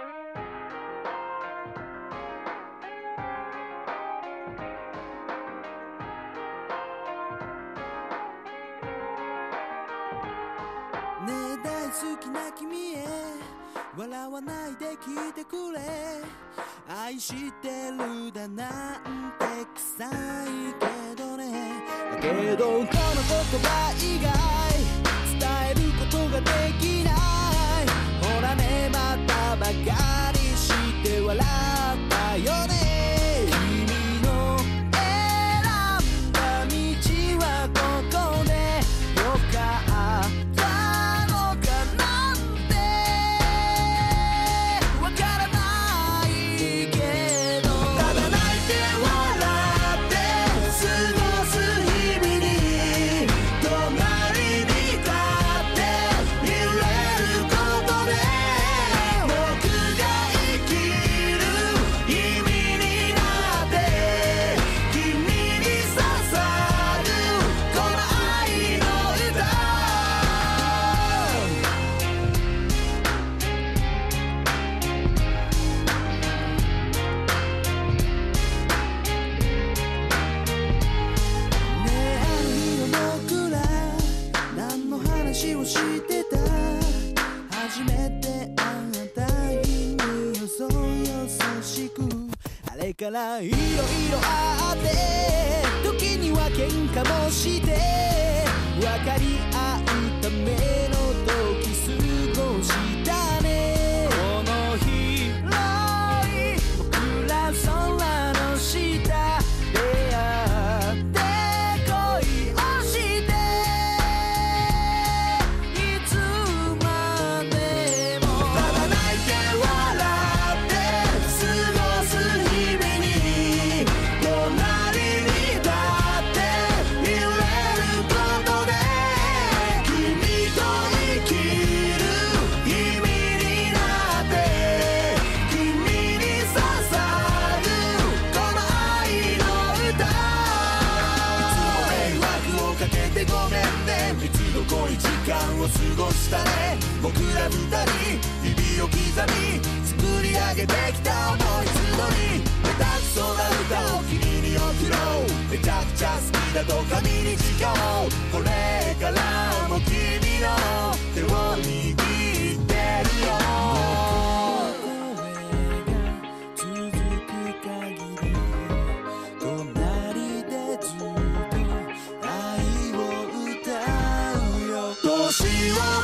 ねえ大好きな君へ笑わないで聞いてくれ。愛してるだなんて臭いけどね。だけどこの言葉以外伝えることができない。からいろいろあって時には喧嘩もして分かり合うためを過ごしたね。僕ら二人指を刻み作り上げてきた思い募り下手くそな歌を君に送ろう。めちゃくちゃ好きだと神に誓おう。she